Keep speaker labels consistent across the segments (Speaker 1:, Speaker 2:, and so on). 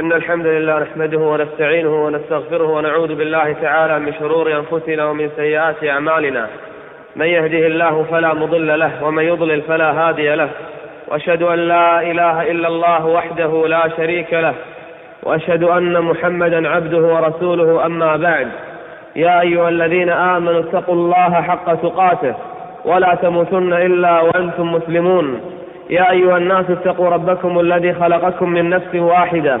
Speaker 1: إن الحمد لله نحمده ونستعينه ونستغفره ونعوذ بالله تعالى من شرور أنفسنا ومن سيئات أعمالنا. من يهده الله فلا مضل له ومن يضلل فلا هادي له. وأشهد أن لا إله إلا الله وحده لا شريك له. وأشهد أن محمدا عبده ورسوله أما بعد. يا أيها الذين آمنوا اتقوا الله حق تقاته ولا تموتن إلا وأنتم مسلمون. يا أيها الناس اتقوا ربكم الذي خلقكم من نفس واحدة.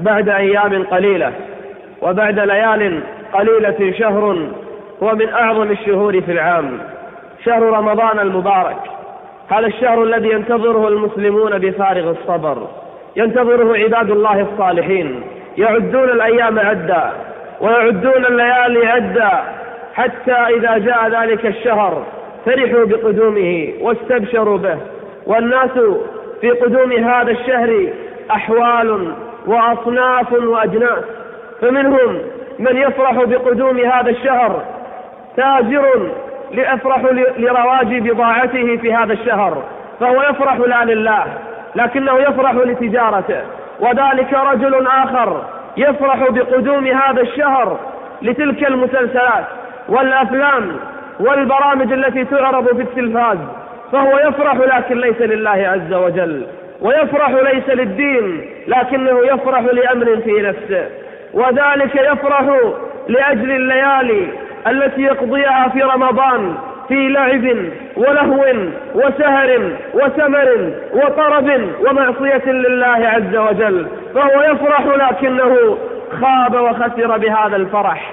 Speaker 1: بعد أيام قليلة وبعد ليال قليلة شهر هو من أعظم الشهور في العام شهر رمضان المبارك. هذا الشهر الذي ينتظره المسلمون بفارغ الصبر ينتظره عباد الله الصالحين. يعدون الأيام عدا ويعدون الليالي عدا حتى إذا جاء ذلك الشهر فرحوا بقدومه واستبشروا به. والناس في قدوم هذا الشهر أحوال وأصناف وأجناس. فمنهم من يفرح بقدوم هذا الشهر تاجر ليفرح لرواج بضاعته في هذا الشهر فهو يفرح لا لله لكنه يفرح لتجارته. وذلك رجل آخر يفرح بقدوم هذا الشهر لتلك المسلسلات والأفلام والبرامج التي تعرض في التلفاز فهو يفرح لكن ليس لله عز وجل. ويفرح ليس للدين لكنه يفرح لأمر في نفسه. وذلك يفرح لأجل الليالي التي يقضيها في رمضان في لعب ولهو وسهر وسمر وطرب ومعصية لله عز وجل. فهو يفرح لكنه خاب وخسر بهذا الفرح.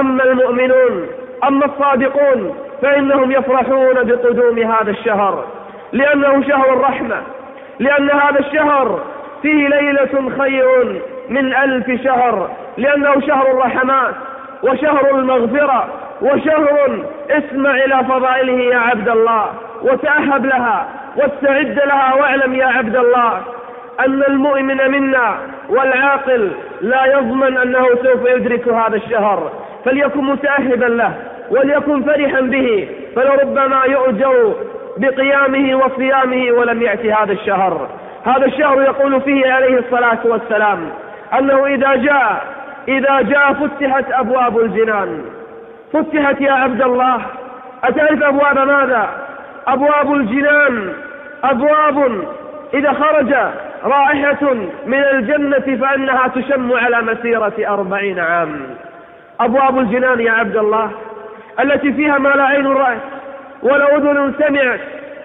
Speaker 1: أما المؤمنون أما الصادقون فإنهم يفرحون بقدوم هذا الشهر لأنه شهر الرحمة. لأن هذا الشهر فيه ليلة خير من ألف شهر لأنه شهر الرحمات وشهر المغفرة وشهر اسمع إلى فضائله يا عبد الله وتأهب لها واستعد لها واعلم يا عبد الله أن المؤمن منا والعاقل لا يضمن أنه سوف يدرك هذا الشهر فليكن متأهبا له وليكن فرحا به فلربما يؤجر بقيامه وصيامه ولم يأتي هذا الشهر. هذا الشهر يقول فيه عليه الصلاة والسلام أنه إذا جاء إذا جاء فتحت أبواب الجنان. فتحت يا عبد الله أتعرف أبواب ماذا؟ أبواب الجنان. أبواب إذا خرج رائحة من الجنة فإنها تشم على مسيرة أربعين عام. أبواب الجنان يا عبد الله التي فيها ما لا عين رأت. ولا أذن سمعت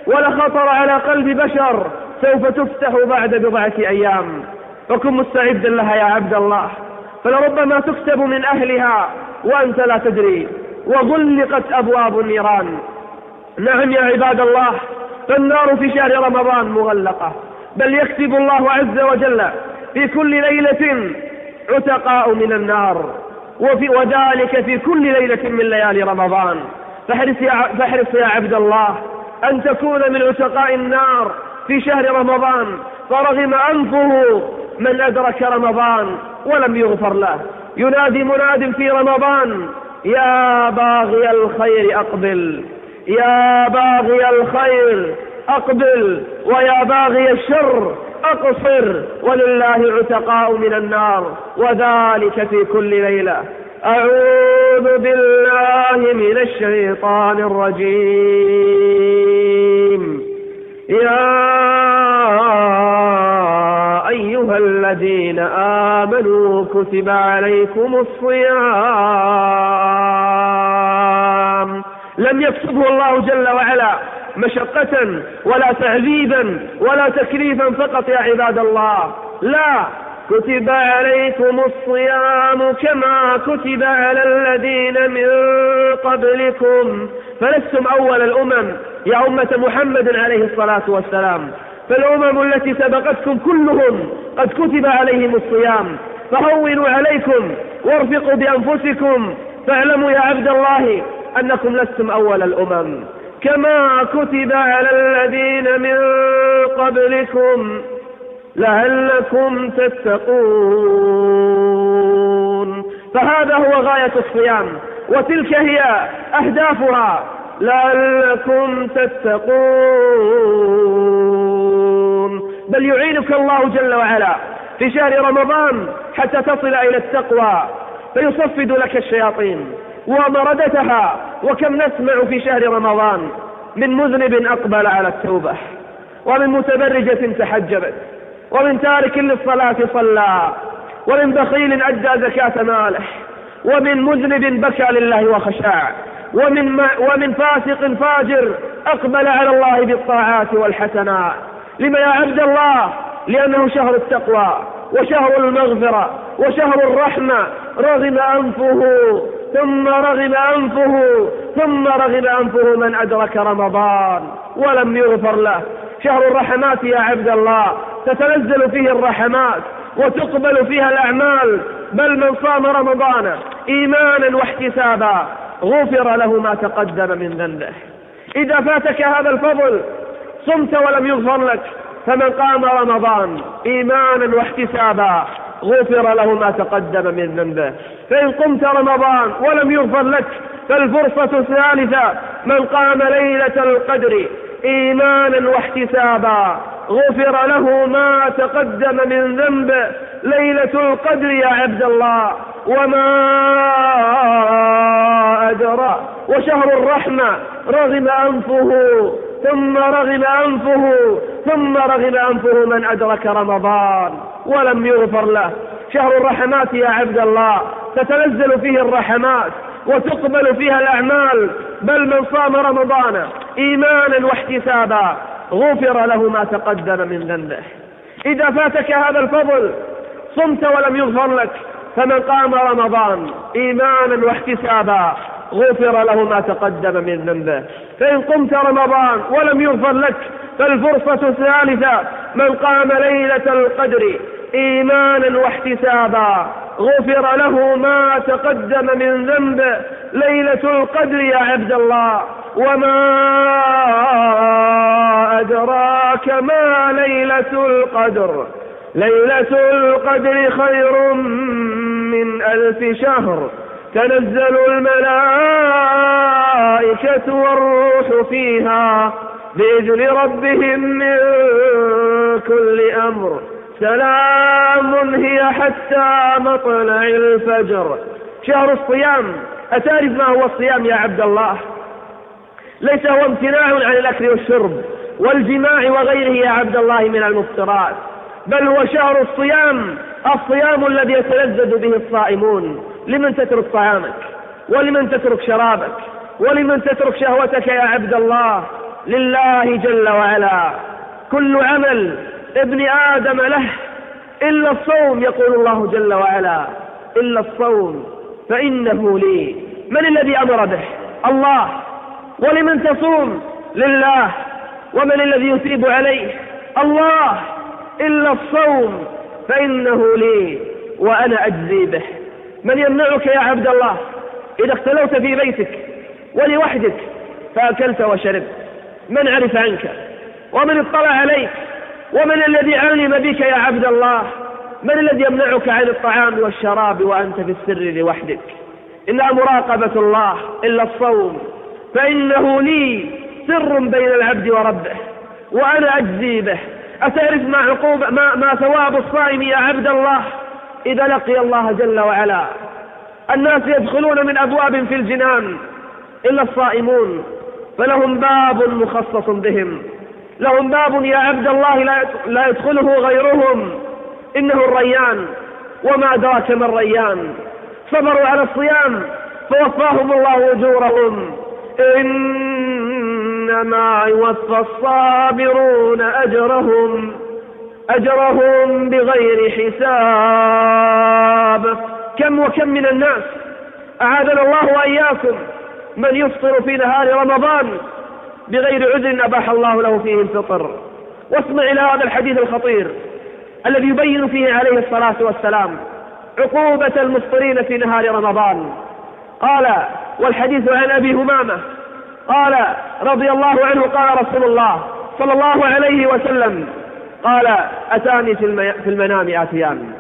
Speaker 1: ولا خطر على قلب بشر سوف تفتح بعد بضعة أيام. فكن مستعدا لها يا عبد الله. فلربما تكتب من أهلها وأنت لا تدري. وغلقت أبواب النيران. نعم يا عباد الله فالنار في شهر رمضان مغلقة. بل يكتب الله عز وجل في كل ليلة عتقاء من النار. وفي وذلك في كل ليلة من ليالي رمضان. فاحرص يا, فاحرص يا عبد الله أن تكون من عتقاء النار في شهر رمضان فرغم أنفه من أدرك رمضان ولم يغفر له. ينادي مناد في رمضان يا باغي الخير أقبل يا باغي الخير أقبل ويا باغي الشر أقصر ولله عتقاء من النار وذلك في كل ليلة. أعوذ بالله من الشيطان الرجيم. يا أيها الذين آمنوا كتب عليكم الصيام. لم يكتبه الله جل وعلا مشقة ولا تعذيبا ولا تكليفا فقط يا عباد الله. لا كتب عليكم الصيام كما كتب على الذين من قبلكم. فلستم أول الأمم يا أمة محمد عليه الصلاة والسلام. فالأمم التي سبقتكم كلهم قد كتب عليهم الصيام. فهونوا عليكم وارفقوا بأنفسكم. فاعلموا يا عبد الله أنكم لستم أول الأمم. كما كتب على الذين من قبلكم. لعلكم تتقون. فهذا هو غاية الصيام وتلك هي أهدافها. لعلكم تتقون. بل يعينك الله جل وعلا في شهر رمضان حتى تصل إلى التقوى. فيصفد لك الشياطين ومردتها. وكم نسمع في شهر رمضان من مذنب أقبل على التوبة ومن متبرجة تحجبت. ومن تارك للصلاة صلى ومن بخيل أدى زكاة ماله ومن مذنب بكى لله وخشاع ومن, ومن فاسق فاجر أقبل على الله بالطاعات والحسنات لما يا عبد الله؟ لأنه شهر التقوى وشهر المغفرة وشهر الرحمة. رغم أنفه ثم رغم أنفه ثم رغم أنفه من أدرك رمضان ولم يغفر له. شهر الرحمات يا عبد الله. تتنزل فيه الرحمات وتقبل فيها الأعمال. بل من صام رمضان إيمانا واحتسابا غفر له ما تقدم من ذنبه. إذا فاتك هذا الفضل صمت ولم يغفر لك فمن قام رمضان إيمانا واحتسابا غفر له ما تقدم من ذنبه. فإن قمت رمضان ولم يغفر لك فالفرصة الثالثة من قام ليلة القدر إيمانا واحتسابا غفر له ما تقدم من ذنبه ليلة القدر يا عبد الله وما أدرى. وشهر الرحمة رغم أنفه ثم رغم أنفه ثم رغم أنفه من أدرك رمضان ولم يغفر له. شهر الرحمات يا عبد الله تتنزل فيه الرحمات. وتقبل فيها الأعمال بل من صام رمضان إيمانا واحتسابا غفر له ما تقدم من ذنبه. إذا فاتك هذا الفضل صمت ولم يغفر لك فمن قام رمضان إيمانا واحتسابا غفر له ما تقدم من ذنبه. فإن قمت رمضان ولم يغفر لك فالفرصة الثالثة من قام ليلة القدر إيمانا واحتسابا غفر له ما تقدم من ذنبه ليلة القدر يا عبد الله. وما أدراك ما ليلة القدر. ليلة القدر خير من ألف شهر. تنزل الملائكة والروح فيها بإذن ربهم من كل أمر. سلام هي حتى مطلع الفجر. شهر الصيام أتعرف ما هو الصيام يا عبد الله؟ ليس هو امتناع عن الأكل والشرب والجماع وغيره يا عبد الله من المفطرات بل هو شهر الصيام الصيام الذي يتلذذ به الصائمون. لمن تترك طعامك ولمن تترك شرابك؟ ولمن تترك شهوتك يا عبد الله؟ لله جل وعلا. كل عمل ابن آدم له إلا الصوم يقول الله جل وعلا إلا الصوم فإنه لي. من الذي أمر به؟ الله. ولمن تصوم؟ لله. ومن الذي يثيب عليه؟ الله. إلا الصوم فإنه لي وأنا أجزي به. من يمنعك يا عبد الله؟ إذا اختلوت في بيتك ولوحدك فأكلت وشربت. من عرف عنك؟ ومن اطلع عليك؟ ومن الذي علم بك يا عبد الله؟ من الذي يمنعك عن الطعام والشراب وأنت في السر لوحدك؟ إنها مراقبة الله إلا الصوم. فإنه لي سر بين العبد وربه وأنا أجزي به. أتعرف ما عقوبة ما, ما ثواب الصائم يا عبد الله؟ إذا لقي الله جل وعلا. الناس يدخلون من أبواب في الجنان إلا الصائمون. فلهم باب مخصص بهم. لهم باب يا عبد الله لا يدخله غيرهم. إنه الريان. وما أدراك ما الريان. صبروا على الصيام فوفاهم الله أجورهم. إنما يوفى الصابرون أجرهم. أجرهم بغير حساب. كم وكم من الناس. أعاذنا الله وإياكم من يفطر في نهار رمضان بغير عذر أباح الله له فيه الفطر. واسمع إلى هذا الحديث الخطير الذي يبين فيه عليه الصلاة والسلام
Speaker 2: عقوبة المفطرين في نهار رمضان. قال والحديث عن أبي همامة. قال رضي الله عنه قال رسول الله صلى الله عليه وسلم قال أتاني في المنام آتيان.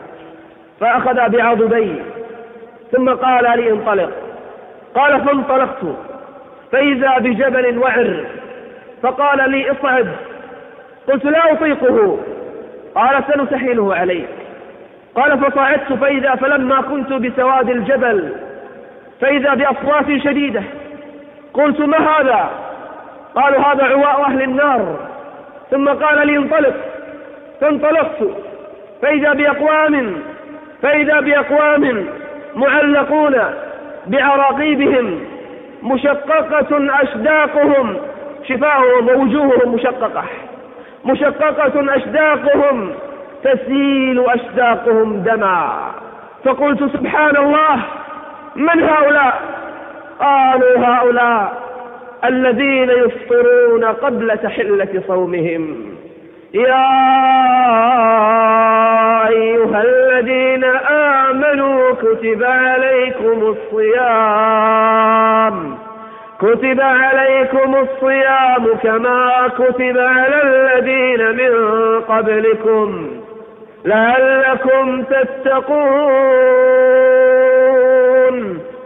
Speaker 2: فأخذ بعضدي ثم قال لي انطلق. قال فانطلقت. فإذا بجبل وعر فقال لي اصعد. قلت لا أطيقه. قال سنسهله عليك. قال فصعدت فإذا فلما كنت بسواد الجبل فإذا بأصوات شديدة. قلت ما هذا؟ قالوا هذا عواء أهل النار. ثم قال لي انطلق. فانطلقت. فإذا بأقوام فإذا بأقوام معلقون بعراقيبهم مشققة أشداقهم شفاههم ووجوههم مشققة. مشققة أشداقهم تسيل أشداقهم دما. فقلت سبحان الله من هؤلاء؟ قالوا هؤلاء الذين يفطرون قبل تحلة صومهم. يا أيها الذين آمنوا كتب عليكم الصيام. كتب عليكم الصيام كما كتب على الذين من قبلكم لعلكم تتقون.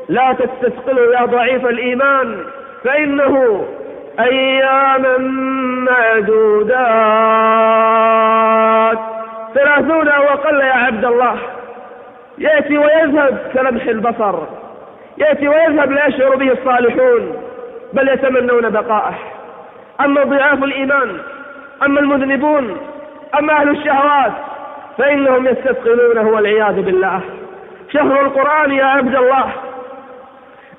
Speaker 2: لا تستثقلوا يا ضعيف الإيمان فإنه أياما معدودات. ثلاثون أو أقل يا عبد الله. يأتي ويذهب كلمح البصر. يأتي ويذهب لا يشعر به الصالحون. بل يتمنون بقاءه. أما ضعاف الإيمان أما المذنبون أما أهل الشهوات فإنهم يستثقلونه والعياذ بالله. شهر القرآن يا عبد الله.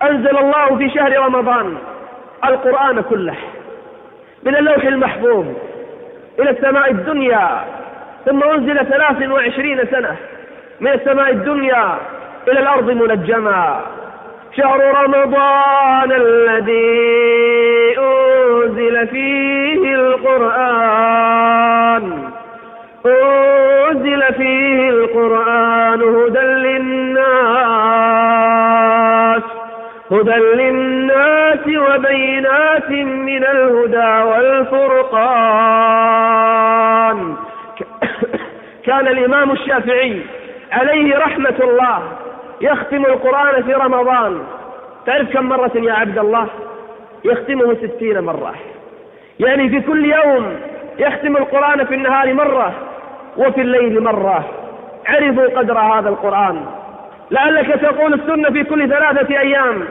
Speaker 2: أنزل الله في شهر رمضان القرآن كله من اللوح المحفوظ إلى السماء الدنيا ثم أنزل ثلاث وعشرين سنة من السماء الدنيا إلى الأرض منجما. شهر رمضان الذي أنزل فيه القرآن. أنزل فيه القرآن هدى للناس. هدى للناس وبينات من الهدى والفرقان. كان الإمام الشافعي عليه رحمة الله يختم القرآن في رمضان. تعرف كم مرة يا عبد الله؟ يختمه ستين مرة. يعني في كل يوم يختم القرآن في النهار مرة وفي الليل مرة. عرفوا قدر هذا القرآن. لعلك تقول السنة في كل ثلاثة أيام.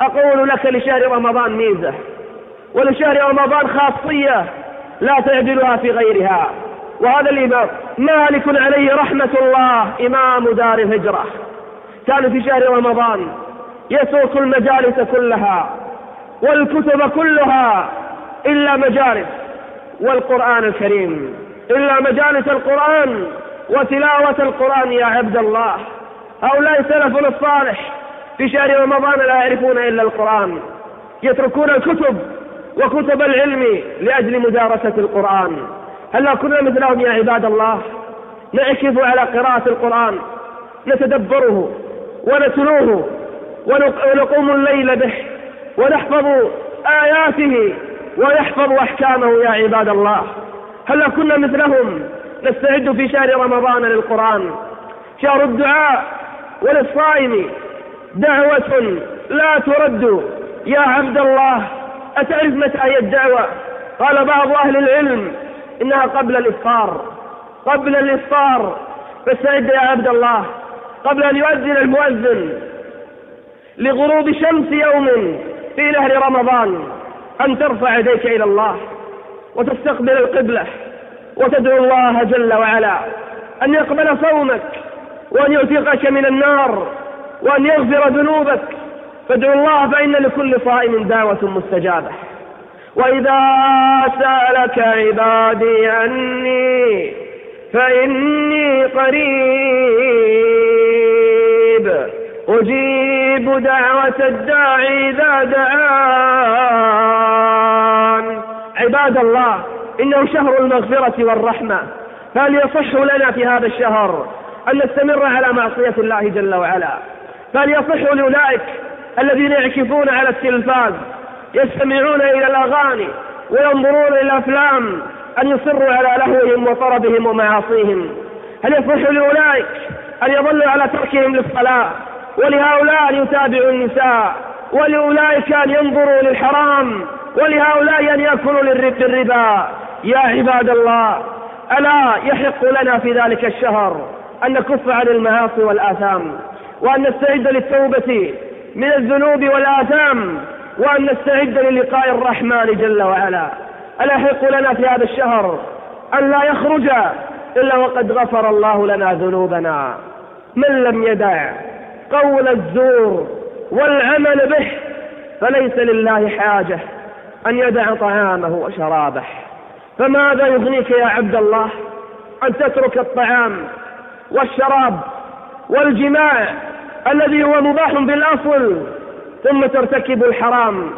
Speaker 2: أقول لك لشهر رمضان ميزة. ولشهر رمضان خاصية لا تعدلها في غيرها. وهذا الإمام مالك عليه رحمة الله إمام دار الهجرة. كان في شهر رمضان. يترك المجالس كلها والكتب كلها إلا مجالس والقرآن الكريم. إلا مجالس القرآن وتلاوة القرآن يا عبد الله. هؤلاء سلفنا الصالح في شهر رمضان لا يعرفون إلا القرآن. يتركون الكتب وكتب العلم لأجل مدارسة القرآن. هل كنا مثلهم يا عباد الله؟ نعكف على قراءة القرآن. نتدبره. ونتلوه ونقوم الليل به ونحفظ آياته ونحفظ أحكامه يا عباد الله. هل كنا مثلهم؟ نستعد في شهر رمضان للقرآن. شهر الدعاء وللصائم دعوة لا ترد. يا عبد الله أتعرف متى هي الدعوة؟ قال بعض أهل العلم إنها قبل الإفطار. قبل الإفطار. فاستعد يا عبد الله. قبل أن يؤذن المؤذن لغروب شمس يوم في نهر رمضان أن ترفع يديك إلى الله وتستقبل القبلة وتدعو الله جل وعلا أن يقبل صومك وأن يعتقك من النار وأن يغفر ذنوبك. فادعو الله فإن لكل صائم دعوة مستجابة. وإذا سألك عبادي عني فإني قريب أجيب دعوة الداعي إذا دعان. عباد الله إنه شهر المغفرة والرحمة. فهل يصح لنا في هذا الشهر أن نستمر على معصية الله جل وعلا؟ فهل يصح لأولئك الذين يعكفون على التلفاز يستمعون إلى الأغاني وينظرون إلى الأفلام أن يصروا على لهوهم وطربهم ومعاصيهم؟ هل يصح لأولئك أن يظلوا على تركهم للصلاة؟ ولهؤلاء أن يتابعوا النساء ولأولئك أن ينظروا للحرام ولهؤلاء أن يأكلوا للربا يا عباد الله ألا يحق لنا في ذلك الشهر أن نكف عن المعاصي والآثام وأن نستعد للتوبة من الذنوب والآثام وأن نستعد للقاء الرحمن جل وعلا. ألا يحق لنا في هذا الشهر أن لا يخرج إلا وقد غفر الله لنا ذنوبنا. من لم يدع قول الزور والعمل به فليس لله حاجة أن يدع طعامه وشرابه. فماذا يغنيك يا عبد الله أن تترك الطعام والشراب والجماع الذي هو مباح بالأصل ثم ترتكب الحرام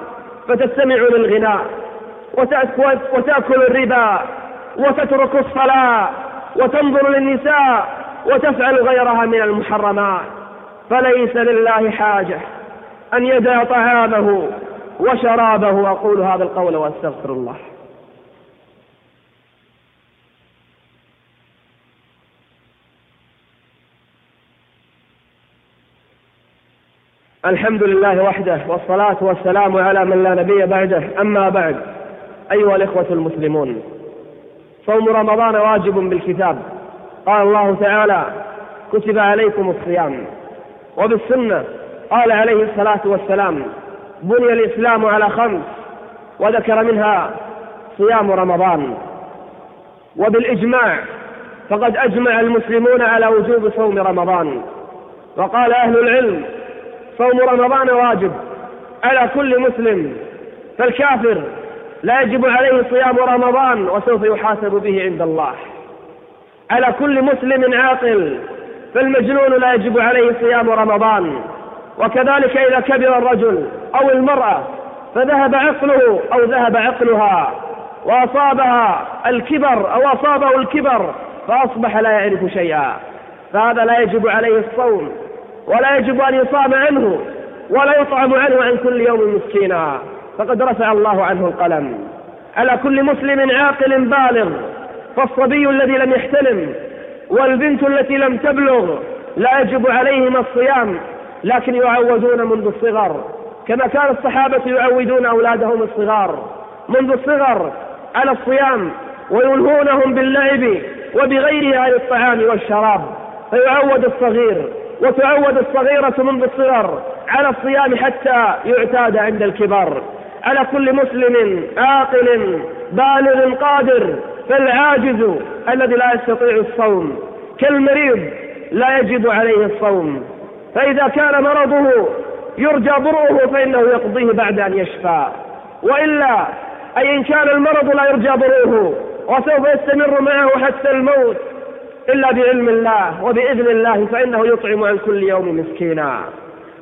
Speaker 2: فتستمع للغناء وتأكل الربا وتترك الصلاة وتنظر للنساء وتفعل غيرها من المحرمات؟ فليس لله حاجة أن يدع طعامه وشرابه. أقول هذا القول وأستغفر الله. الحمد لله وحده والصلاة والسلام على من لا نبي بعده. أما بعد أيها الإخوة المسلمون صوم رمضان واجب بالكتاب. قال الله تعالى كتب عليكم الصيام. وبالسنة قال عليه الصلاة والسلام بني الإسلام على خمس وذكر منها صيام رمضان. وبالإجماع فقد أجمع المسلمون على وجوب صوم رمضان. وقال أهل العلم صوم رمضان واجب على كل مسلم فالكافر لا يجب عليه صيام رمضان وسوف يحاسب به عند الله. على كل مسلم عاقل فالمجنون لا يجب عليه صيام رمضان. وكذلك إذا كبر الرجل أو المرأة فذهب عقله أو ذهب عقلها. وأصابها الكبر أو أصابه الكبر فأصبح لا يعرف شيئا. فهذا لا يجب عليه الصوم ولا يجب أن يصام عنه ولا يطعم عنه عن كل يوم مسكينا. فقد رفع الله عنه القلم. على كل مسلم عاقل بالغ فالصبي الذي لم يحتلم والبنت التي لم تبلغ لا يجب عليهما الصيام لكن يعودون منذ الصغر. كما كان الصحابة يعودون أولادهم الصغار. منذ الصغر على الصيام ويلهونهم باللعب وبغيره عن الطعام والشراب. فيعود الصغير وتعود الصغيرة منذ الصغر على الصيام حتى يعتاد عند الكبر على كل مسلم عاقل بالغ قادر فالعاجز الذي لا يستطيع الصوم كالمريض لا يجب عليه الصوم. فإذا كان مرضه يرجى برؤه فإنه يقضيه بعد أن يشفى. وإلا أي إن كان المرض لا يرجى برؤه وسوف يستمر معه حتى الموت إلا بعلم الله وبإذن الله فإنه يطعم عن كل يوم مسكينا.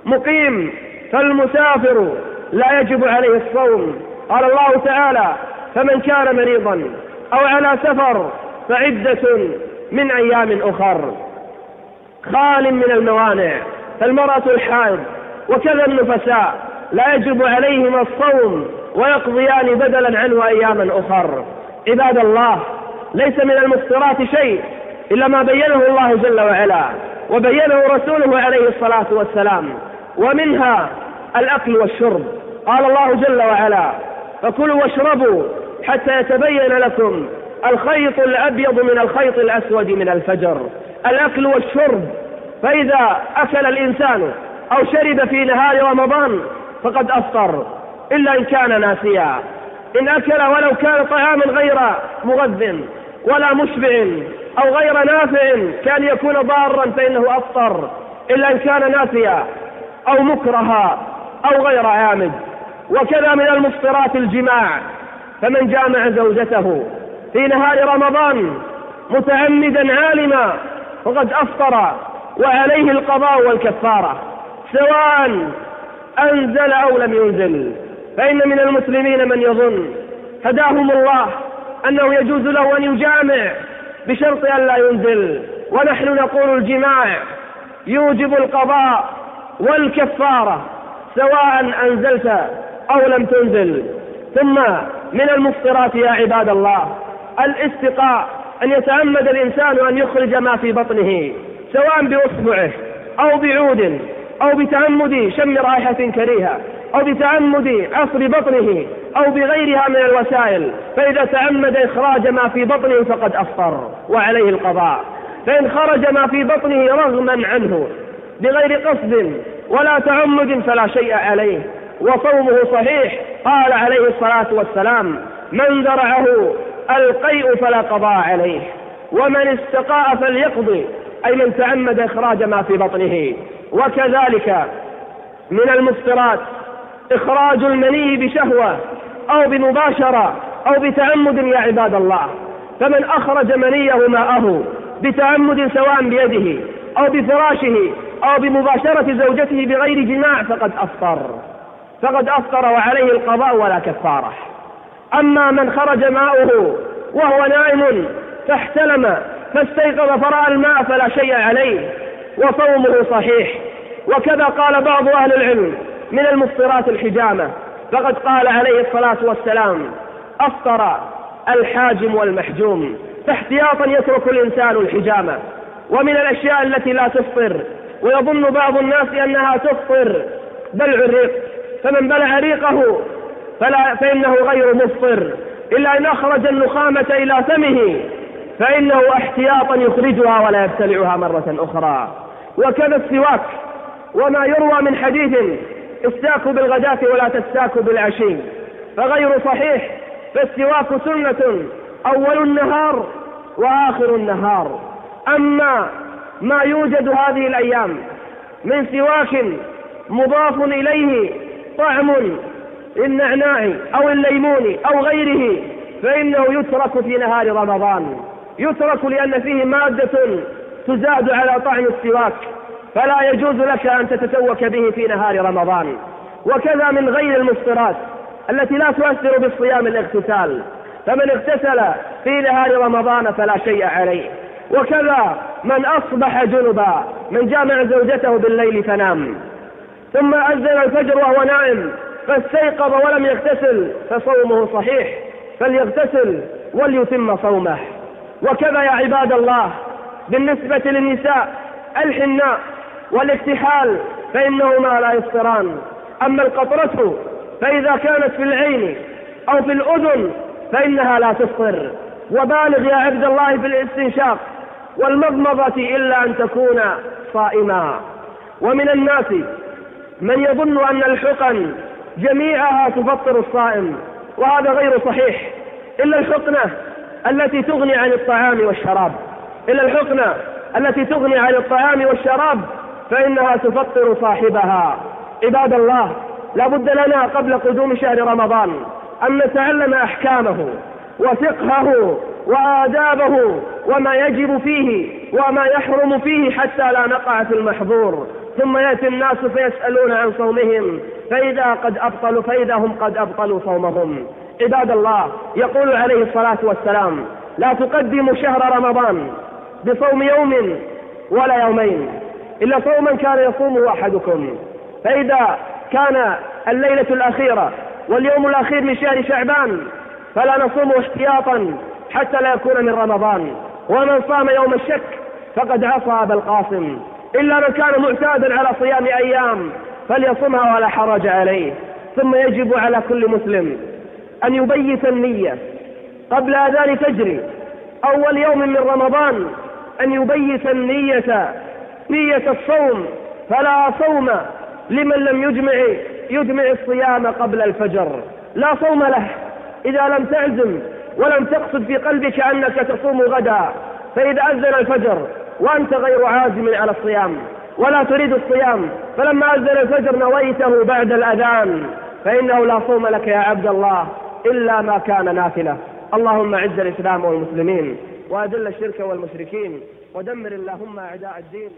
Speaker 2: مقيم فالمسافر لا يجب عليه الصوم. قال الله تعالى فمن كان مريضا أو على سفر فعدة من أيام أخر. خال من الموانع فالمرأة الحائض وكذا النفساء. لا يجب عليهما الصوم ويقضيان بدلا عنه أياما أخر. عباد الله ليس من المفطرات شيء إلا ما بينه الله جل وعلا وبينه رسوله عليه الصلاة والسلام. ومنها الأكل والشرب. قال الله جل وعلا فكلوا واشربوا حتى يتبين لكم الخيط الأبيض من الخيط الأسود من الفجر الأكل والشرب. فإذا أكل الإنسان أو شرب في نهار رمضان فقد أفطر إلا إن كان ناسيا. إن أكل ولو كان طعاما غير مغذ ولا مشبع أو غير نافع كان يكون ضارا فإنه أفطر إلا إن كان ناسيا أو مكرها أو غير عامد. وكذا من المفطرات الجماع. فمن جامع زوجته في نهار رمضان متعمدا عالما فقد أفطر وعليه القضاء والكفارة سواء أنزل أو لم ينزل. فإن من المسلمين من يظن هداهم الله أنه يجوز له أن يجامع بشرط أن لا ينزل. ونحن نقول الجماع يوجب القضاء والكفارة سواء أنزلت أو لم تنزل. ثم من المفطرات يا عباد الله الاستقاء أن يتعمد الإنسان أن يخرج ما في بطنه سواء بإصبعه أو بعود أو بتعمد شم رائحة كريهة أو بتعمد عصر بطنه أو بغيرها من الوسائل فإذا تعمد إخراج ما في بطنه فقد أفطر وعليه القضاء فإن خرج ما في بطنه رغما عنه بغير قصد ولا تعمد فلا شيء عليه. وصومه صحيح. قال عليه الصلاة والسلام من ذرعه القيء فلا قضاء عليه ومن استقاء فليقضي. أي من تعمد إخراج ما في بطنه. وكذلك من المفطرات إخراج المني بشهوة أو بمباشرة أو بتعمد يا عباد الله. فمن أخرج منيه ماءه بتعمد سواء بيده أو بفراشه أو بمباشرة زوجته بغير جماع فقد أفطر. فقد أفطر وعليه القضاء ولا كفارة. أما من خرج ماؤه وهو نائم فاحتلم فاستيقظ فرأى الماء فلا شيء عليه وصومه صحيح. وكذا قال بعض أهل العلم من المفطرات الحجامة. فقد قال عليه الصلاة والسلام أفطر الحاجم والمحجوم فاحتياطا يترك الإنسان الحجامة. ومن الأشياء التي لا تفطر ويظن بعض الناس أنها تفطر بلع الريق فمن بلع ريقه فلا فإنه غير مفطر إلا أن أخرج النخامة إلى فمه فإنه احتياطا يخرجها ولا يبتلعها مرة أخرى. وكذا السواك وما يروى من حديث استاكوا بالغداة ولا تستاكوا بالعشي فغير صحيح فالسواك سنة أول النهار وآخر النهار. أما ما يوجد هذه الأيام من سواك مضاف إليه طعم النعناع أو الليمون أو غيره فإنه يترك في نهار رمضان. يترك لأن فيه مادة تزاد على طعم السواك فلا يجوز لك أن تتسوك به في نهار رمضان. وكذا من غير المفطرات التي لا تؤثر بالصيام الاغتسال فمن اغتسل في نهار رمضان فلا شيء عليه. وكذا من أصبح جنبا من جامع زوجته بالليل فنام. ثم أذن الفجر وهو نائم فاستيقظ ولم يغتسل فصومه صحيح فليغتسل وليتم صومه. وكذا يا عباد الله بالنسبة للنساء الحناء والاكتحال فإنهما لا يفطران. أما القطرة فإذا كانت في العين أو في الأذن فإنها لا تفطر. وبالغ يا عبد الله في الاستنشاق والمضمضة إلا أن تكون صائما. ومن الناس من يظن أن الحقن جميعها تفطر الصائم وهذا غير صحيح. إلا الحقنة التي تغني عن الطعام والشراب. إلا الحقنة التي تغني عن الطعام والشراب فإنها تفطر صاحبها. عباد الله لا بد لنا قبل قدوم شهر رمضان أن نتعلم أحكامه وفقهه وآدابه وما يجب فيه وما يحرم فيه حتى لا نقع في المحظور. ثم يأتي الناس فيسألون عن صومهم فإذا قد أبطلوا فإذا هم قد أبطلوا صومهم. عباد الله يقول عليه الصلاة والسلام لا تقدموا شهر رمضان بصوم يوم ولا يومين إلا صوما كان يصومه أحدكم. فإذا كان الليلة الأخيرة واليوم الأخير من شهر شعبان فلا نصومه احتياطا حتى لا يكون من رمضان. ومن صام يوم الشك فقد عصى أبا القاسم. إلا من كان معتادا على صيام أيام فليصمها ولا حرج عليه. ثم يجب على كل مسلم أن يبيت النية قبل أذان فجر أول يوم من رمضان أن يبيت النية نية الصوم. فلا صوم لمن لم يجمع يجمع الصيام قبل الفجر. لا صوم له إذا لم تعزم. ولم تقصد في قلبك أنك تصوم غدا فإذا أذن الفجر وأنت غير عازم على الصيام ولا تريد الصيام فلما أذن الفجر نويته بعد الأذان فإنه لا صوم لك يا عبد الله إلا ما كان نافلة. اللهم أعز الإسلام والمسلمين وأذل الشرك والمشركين ودمر اللهم أعداء الدين.